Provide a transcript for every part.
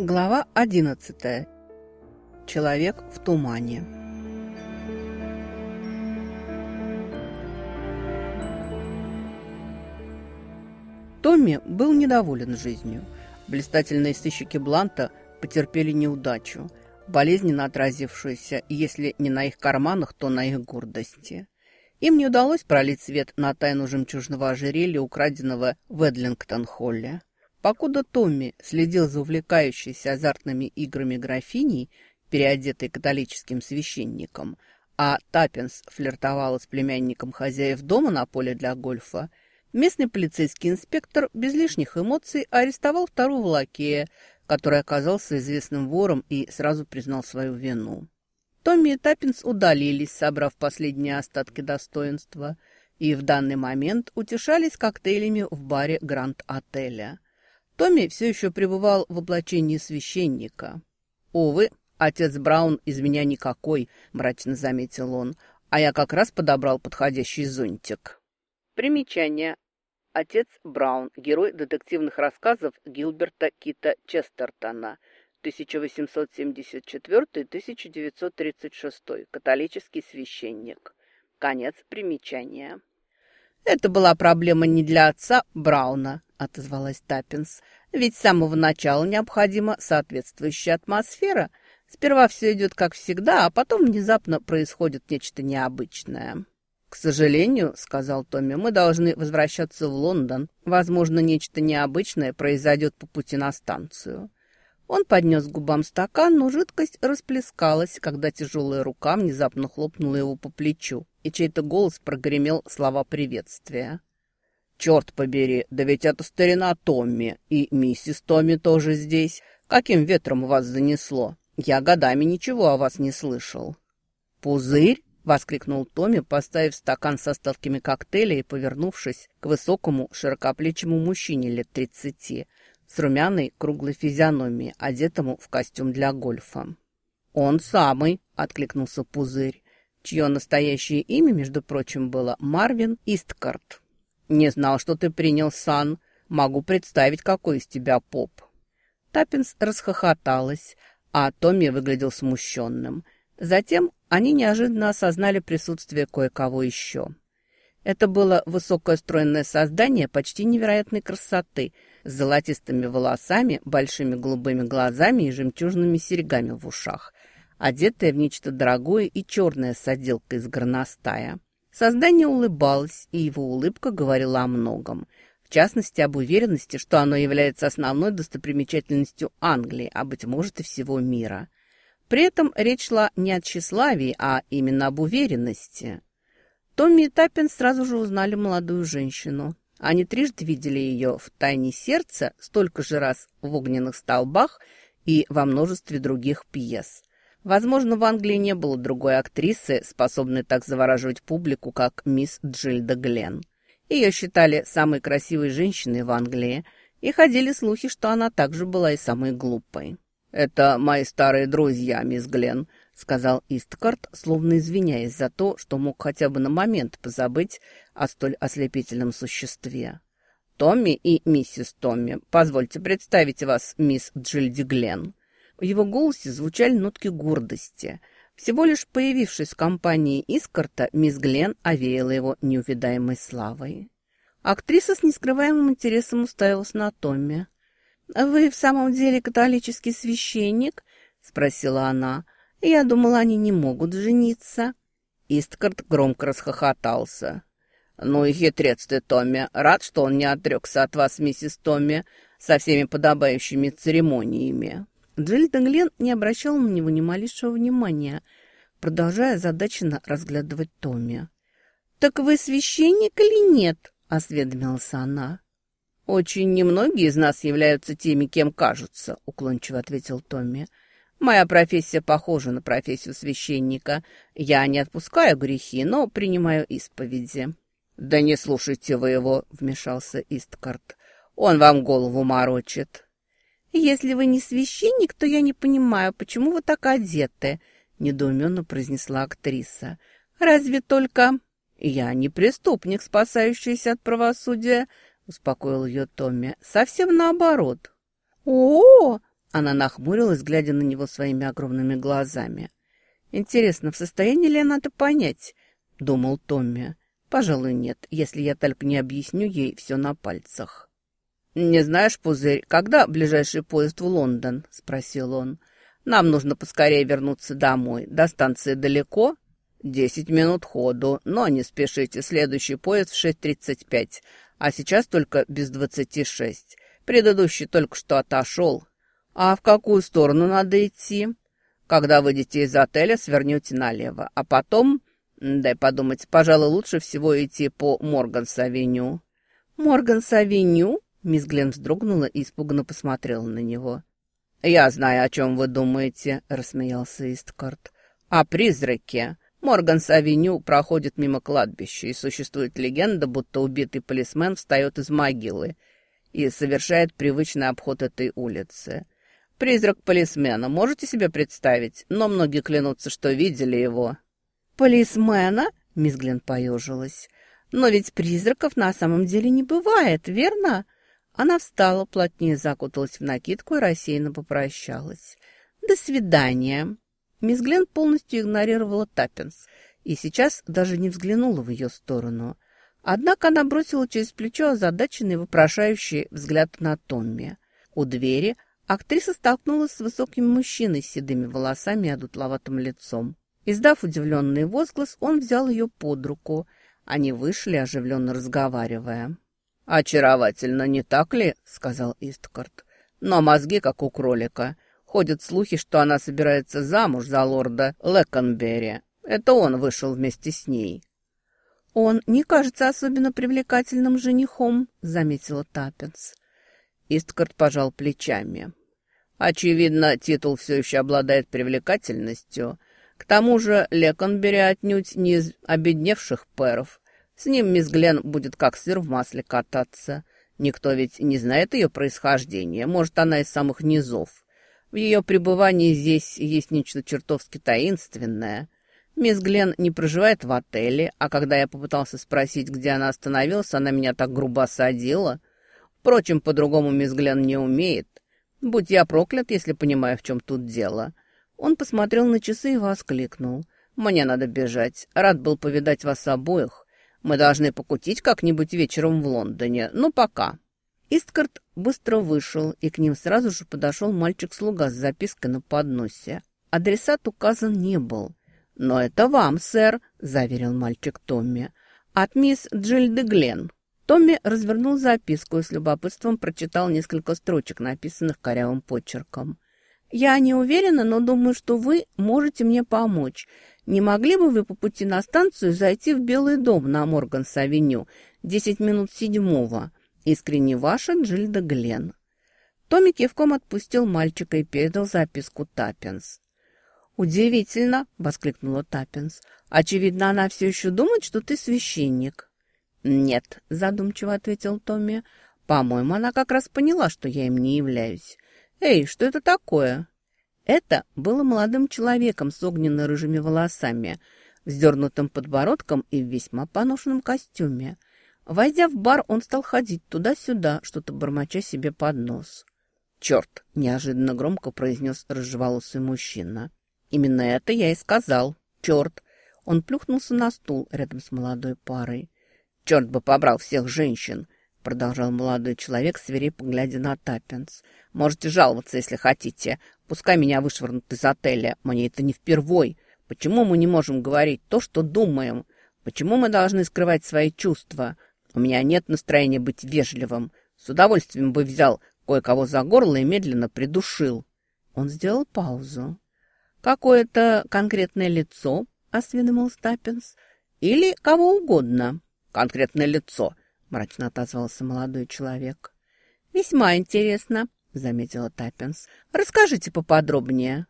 Глава 11. Человек в тумане. Томми был недоволен жизнью. Блистательные сыщики Бланта потерпели неудачу, болезненно отразившуюся, если не на их карманах, то на их гордости. Им не удалось пролить свет на тайну жемчужного ожерелья, украденного в Эдлингтон-Холле. Покуда Томми следил за увлекающейся азартными играми графиней, переодетой католическим священником, а Таппинс флиртовала с племянником хозяев дома на поле для гольфа, местный полицейский инспектор без лишних эмоций арестовал второго лакея, который оказался известным вором и сразу признал свою вину. Томми и Таппинс удалились, собрав последние остатки достоинства, и в данный момент утешались коктейлями в баре Гранд-отеля – Томми все еще пребывал в облачении священника. «Увы, отец Браун из меня никакой», – мрачно заметил он, «а я как раз подобрал подходящий зонтик». Примечание. Отец Браун, герой детективных рассказов Гилберта Кита Честертона, 1874-1936, католический священник. Конец примечания. Это была проблема не для отца Брауна, – отозвалась Таппинс. «Ведь с самого начала необходима соответствующая атмосфера. Сперва все идет как всегда, а потом внезапно происходит нечто необычное». «К сожалению», – сказал Томми, – «мы должны возвращаться в Лондон. Возможно, нечто необычное произойдет по пути на станцию». Он поднес губам стакан, но жидкость расплескалась, когда тяжелая рука внезапно хлопнула его по плечу, и чей-то голос прогремел слова приветствия. «Черт побери, да ведь это старина Томми, и миссис Томми тоже здесь. Каким ветром вас занесло? Я годами ничего о вас не слышал». «Пузырь?» — воскликнул Томми, поставив стакан с остатками коктейля и повернувшись к высокому, широкоплечему мужчине лет тридцати, с румяной круглой физиономией, одетому в костюм для гольфа. «Он самый!» — откликнулся Пузырь, чье настоящее имя, между прочим, было Марвин Исткарт. «Не знал, что ты принял сан. Могу представить, какой из тебя поп». Таппинс расхохоталась, а Томми выглядел смущенным. Затем они неожиданно осознали присутствие кое-кого еще. Это было высокое стройное создание почти невероятной красоты, с золотистыми волосами, большими голубыми глазами и жемчужными серьгами в ушах, одетое в нечто дорогое и черное с отделкой из горностая. Создание улыбалось, и его улыбка говорила о многом. В частности, об уверенности, что оно является основной достопримечательностью Англии, а, быть может, и всего мира. При этом речь шла не о тщеславии, а именно об уверенности. Томми и Таппин сразу же узнали молодую женщину. Они трижды видели ее в «Тайне сердца», столько же раз в «Огненных столбах» и во множестве других пьес. Возможно, в Англии не было другой актрисы, способной так завораживать публику, как мисс Джильда Глен. Ее считали самой красивой женщиной в Англии, и ходили слухи, что она также была и самой глупой. «Это мои старые друзья, мисс Глен», — сказал Исткарт, словно извиняясь за то, что мог хотя бы на момент позабыть о столь ослепительном существе. «Томми и миссис Томми, позвольте представить вас мисс Джильди Глен». В его голосе звучали нотки гордости. Всего лишь появившись в компании Искарта, мисс Глен овеяла его неувидаемой славой. Актриса с нескрываемым интересом уставилась на Томми. «Вы в самом деле католический священник?» — спросила она. «Я думала, они не могут жениться». Исткарт громко расхохотался. «Ну и хитрец ты, Томми. Рад, что он не отрекся от вас, миссис Томми, со всеми подобающими церемониями. Джельда Глен не обращала на него ни малейшего внимания, продолжая задаченно разглядывать Томми. «Так вы священник или нет?» — осведомилась она. «Очень немногие из нас являются теми, кем кажутся», — уклончиво ответил Томми. «Моя профессия похожа на профессию священника. Я не отпускаю грехи, но принимаю исповеди». «Да не слушайте вы его», — вмешался Исткарт. «Он вам голову морочит». «Если вы не священник, то я не понимаю, почему вы так одеты», — недоуменно произнесла актриса. «Разве только...» «Я не преступник, спасающийся от правосудия», — успокоил ее Томми. «Совсем наоборот». «О-о-о!» Она нахмурилась, глядя на него своими огромными глазами. «Интересно, в состоянии ли она это понять?» — думал Томми. «Пожалуй, нет, если я только не объясню ей все на пальцах». «Не знаешь, Пузырь, когда ближайший поезд в Лондон?» — спросил он. «Нам нужно поскорее вернуться домой. До станции далеко?» «Десять минут ходу, но не спешите, следующий поезд в шесть тридцать пять, а сейчас только без двадцати шесть. Предыдущий только что отошел. А в какую сторону надо идти?» Когда выйдете из отеля, свернете налево, а потом, дай подумать, пожалуй, лучше всего идти по Морганс-авеню». «Морганс-авеню?» Мисс Глен вздрогнула и испуганно посмотрела на него. «Я знаю, о чем вы думаете», — рассмеялся Исткарт. «О призраке. Морганс-авеню проходит мимо кладбища, и существует легенда, будто убитый полисмен встает из могилы и совершает привычный обход этой улицы. Призрак полисмена, можете себе представить? Но многие клянутся, что видели его». «Полисмена?» — мисс Глен поежилась. «Но ведь призраков на самом деле не бывает, верно?» Она встала, плотнее закуталась в накидку и рассеянно попрощалась. «До свидания!» Мисс Глен полностью игнорировала Таппинс и сейчас даже не взглянула в ее сторону. Однако она бросила через плечо озадаченный вопрошающий взгляд на Томми. У двери Актриса столкнулась с высоким мужчиной с седыми волосами и одутловатым лицом. Издав удивленный возглас, он взял ее под руку. Они вышли, оживленно разговаривая. «Очаровательно, не так ли?» — сказал Исткарт. «Но мозги, как у кролика. Ходят слухи, что она собирается замуж за лорда Леконберри. Это он вышел вместе с ней». «Он не кажется особенно привлекательным женихом», — заметила Таппинс. Исткарт пожал плечами. Очевидно, титул все еще обладает привлекательностью. К тому же Леконбери отнюдь не из обедневших пэров. С ним мисс Глен будет как сыр в масле кататься. Никто ведь не знает ее происхождения. Может, она из самых низов. В ее пребывании здесь есть нечто чертовски таинственное. Мисс Глен не проживает в отеле, а когда я попытался спросить, где она остановилась, она меня так грубо осадила. Впрочем, по-другому мисс Глен не умеет. Будь я проклят, если понимаю, в чем тут дело. Он посмотрел на часы и воскликнул. Мне надо бежать. Рад был повидать вас обоих. Мы должны покутить как-нибудь вечером в Лондоне. Ну, пока. Исткарт быстро вышел, и к ним сразу же подошел мальчик-слуга с запиской на подносе. Адресат указан не был. «Но это вам, сэр», — заверил мальчик Томми. «От мисс Джильды Глен». Томми развернул записку и с любопытством прочитал несколько строчек, написанных корявым почерком. «Я не уверена, но думаю, что вы можете мне помочь. Не могли бы вы по пути на станцию зайти в Белый дом на Морганс-авеню, десять минут седьмого? Искренне ваша Джильда Глен». Томми кивком отпустил мальчика и передал записку Таппинс. «Удивительно!» — воскликнула Таппинс. «Очевидно, она все еще думает, что ты священник». «Нет», — задумчиво ответил Томми. «По-моему, она как раз поняла, что я им не являюсь. Эй, что это такое?» Это было молодым человеком с огненно-рыжими волосами, вздернутым подбородком и в весьма поношенном костюме. Войдя в бар, он стал ходить туда-сюда, что-то бормоча себе под нос. «Черт!» — неожиданно громко произнес рыжеволосый мужчина. «Именно это я и сказал. Черт!» Он плюхнулся на стул рядом с молодой парой. «Черт бы побрал всех женщин!» — продолжал молодой человек, свирепо глядя на Таппинс. «Можете жаловаться, если хотите. Пускай меня вышвырнут из отеля. Мне это не впервой. Почему мы не можем говорить то, что думаем? Почему мы должны скрывать свои чувства? У меня нет настроения быть вежливым. С удовольствием бы взял кое-кого за горло и медленно придушил». Он сделал паузу. «Какое-то конкретное лицо?» — осведомил Стаппинс. «Или кого угодно?» конкретное лицо», — мрачно отозвался молодой человек. «Весьма интересно», — заметила Таппинс. «Расскажите поподробнее».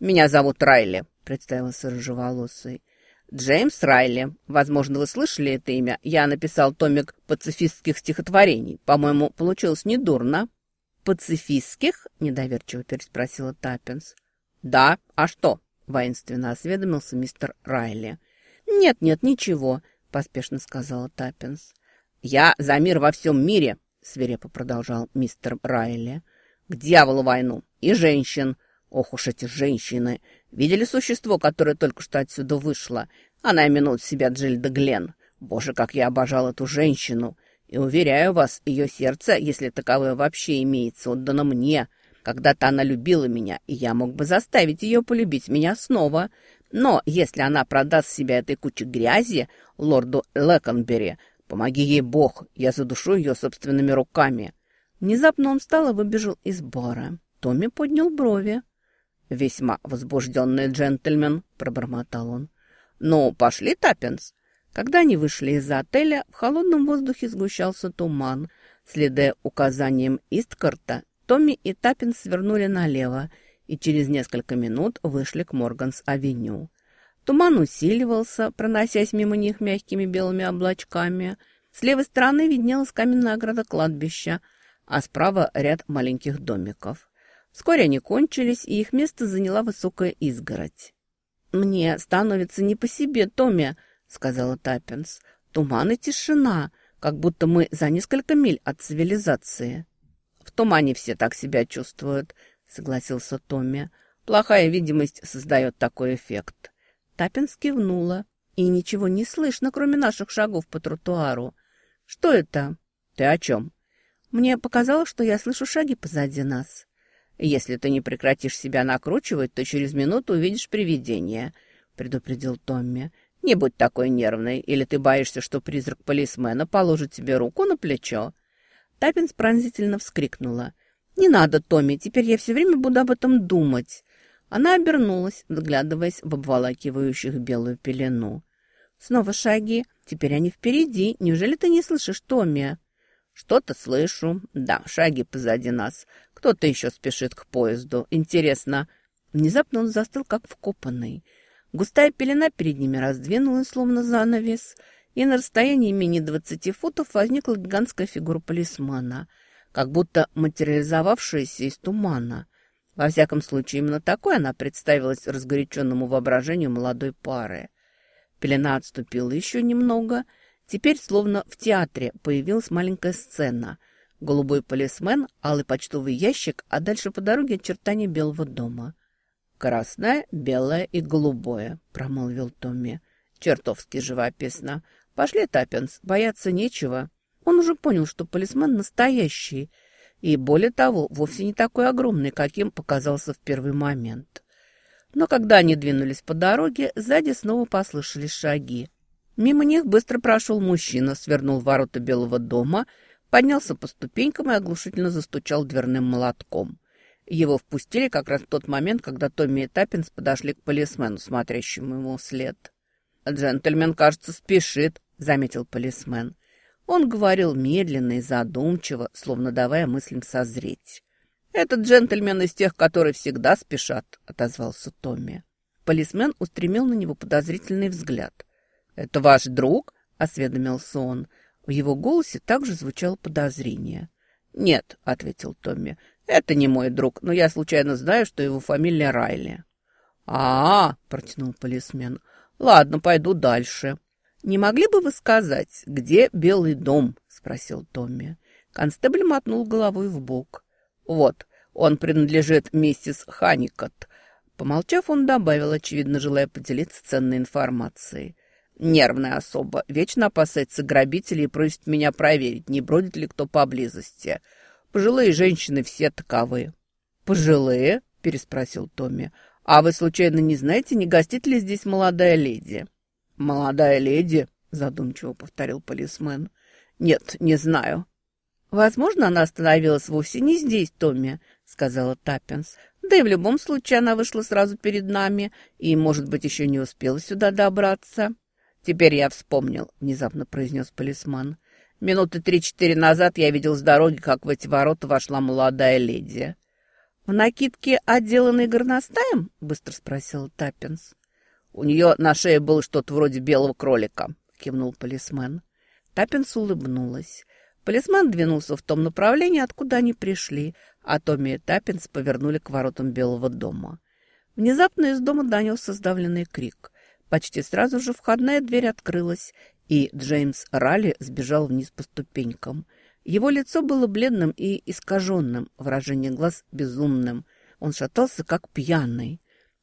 «Меня зовут Райли», — представился рыжеволосый. «Джеймс Райли. Возможно, вы слышали это имя. Я написал томик пацифистских стихотворений. По-моему, получилось недурно». «Пацифистских?» — недоверчиво переспросила Таппинс. «Да, а что?» — воинственно осведомился мистер Райли. «Нет-нет, ничего поспешно сказала Таппинс. «Я за мир во всем мире», — свирепо продолжал мистер Райли. К дьяволу войну! И женщин! Ох уж эти женщины! Видели существо, которое только что отсюда вышло? Она именует себя Джильда Глен. Боже, как я обожал эту женщину! И уверяю вас, ее сердце, если таковое вообще имеется, отдано мне. Когда-то она любила меня, и я мог бы заставить ее полюбить меня снова. Но если она продаст себя этой куче грязи, лорду Леконбери, помоги ей Бог, я задушу ее собственными руками». Внезапно он встал и выбежал из бара. Томми поднял брови. «Весьма возбужденный джентльмен», — пробормотал он. «Ну, пошли, Таппинс». Когда они вышли из отеля, в холодном воздухе сгущался туман. Следуя указаниям Исткарта, Томми и Таппинс свернули налево и через несколько минут вышли к Морганс-авеню. Туман усиливался, проносясь мимо них мягкими белыми облачками. С левой стороны виднелась каменная ограда кладбища, а справа ряд маленьких домиков. Вскоре они кончились, и их место заняла высокая изгородь. «Мне становится не по себе, Томми», — сказала Таппинс. «Туман и тишина, как будто мы за несколько миль от цивилизации». «В тумане все так себя чувствуют», — согласился Томми. «Плохая видимость создает такой эффект». Таппинс кивнула. «И ничего не слышно, кроме наших шагов по тротуару. Что это?» «Ты о чем?» «Мне показалось, что я слышу шаги позади нас». «Если ты не прекратишь себя накручивать, то через минуту увидишь привидение», — предупредил Томми. «Не будь такой нервной, или ты боишься, что призрак полисмена положит тебе руку на плечо?» Таппинс пронзительно вскрикнула. «Не надо, Томми, теперь я все время буду об этом думать». Она обернулась, вглядываясь в обволакивающих белую пелену. «Снова шаги. Теперь они впереди. Неужели ты не слышишь, Томми?» «Что-то слышу. Да, шаги позади нас. Кто-то еще спешит к поезду. Интересно». Внезапно он застыл, как вкопанный. Густая пелена перед ними раздвинулась, словно занавес, и на расстоянии менее двадцати футов возникла гигантская фигура полисмана, как будто материализовавшаяся из тумана. Во всяком случае, именно такой она представилась разгоряченному воображению молодой пары. Пелена отступила еще немного — Теперь, словно в театре, появилась маленькая сцена. Голубой полисмен, алый почтовый ящик, а дальше по дороге очертания Белого дома. «Красное, белое и голубое», — промолвил Томми. «Чертовски живописно. Пошли, Таппинс, бояться нечего». Он уже понял, что полисмен настоящий, и, более того, вовсе не такой огромный, каким показался в первый момент. Но когда они двинулись по дороге, сзади снова послышались шаги. Мимо них быстро прошел мужчина, свернул ворота Белого дома, поднялся по ступенькам и оглушительно застучал дверным молотком. Его впустили как раз в тот момент, когда Томми и Таппинс подошли к полисмену, смотрящему ему вслед. «Джентльмен, кажется, спешит», — заметил полисмен. Он говорил медленно и задумчиво, словно давая мыслям созреть. «Этот джентльмен из тех, которые всегда спешат», — отозвался Томми. Полисмен устремил на него подозрительный взгляд. «Это ваш друг?» — осведомился он. В его голосе также звучало подозрение. «Нет», — ответил Томми, — «это не мой друг, но я случайно знаю, что его фамилия Райли». «А-а-а», — протянул полисмен, — «ладно, пойду дальше». «Не могли бы вы сказать, где Белый дом?» — спросил Томми. Констебль мотнул головой в бок. «Вот, он принадлежит миссис Ханикот». Помолчав, он добавил, очевидно, желая поделиться ценной информацией. Нервная особа, вечно опасается грабителей и просит меня проверить, не бродит ли кто поблизости. Пожилые женщины все таковы. «Пожилые?» – переспросил Томми. «А вы, случайно, не знаете, не гостит ли здесь молодая леди?» «Молодая леди?» – задумчиво повторил полисмен. «Нет, не знаю». «Возможно, она остановилась вовсе не здесь, Томми», — сказала Таппинс. «Да и в любом случае она вышла сразу перед нами и, может быть, еще не успела сюда добраться». «Теперь я вспомнил», — внезапно произнес полисман. «Минуты три-четыре назад я видел с дороги, как в эти ворота вошла молодая леди». «В накидке, отделанной горностаем?» — быстро спросила Таппинс. «У нее на шее было что-то вроде белого кролика», — кивнул полисмен. Таппинс улыбнулась. Полисмен двинулся в том направлении, откуда они пришли, а Томми и Таппинс повернули к воротам Белого дома. Внезапно из дома донесся сдавленный крик. Почти сразу же входная дверь открылась, и Джеймс Ралли сбежал вниз по ступенькам. Его лицо было бледным и искаженным, выражение глаз безумным. Он шатался, как пьяный.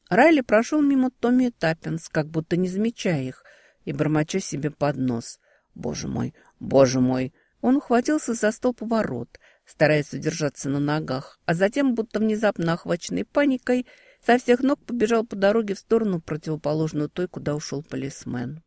Райли прошел мимо Томми и Таппинс, как будто не замечая их, и бормоча себе под нос. «Боже мой, боже мой!» Он ухватился за стол поворот, стараясь удержаться на ногах, а затем, будто внезапно охваченный паникой, со всех ног побежал по дороге в сторону, противоположную той, куда ушел полисмен.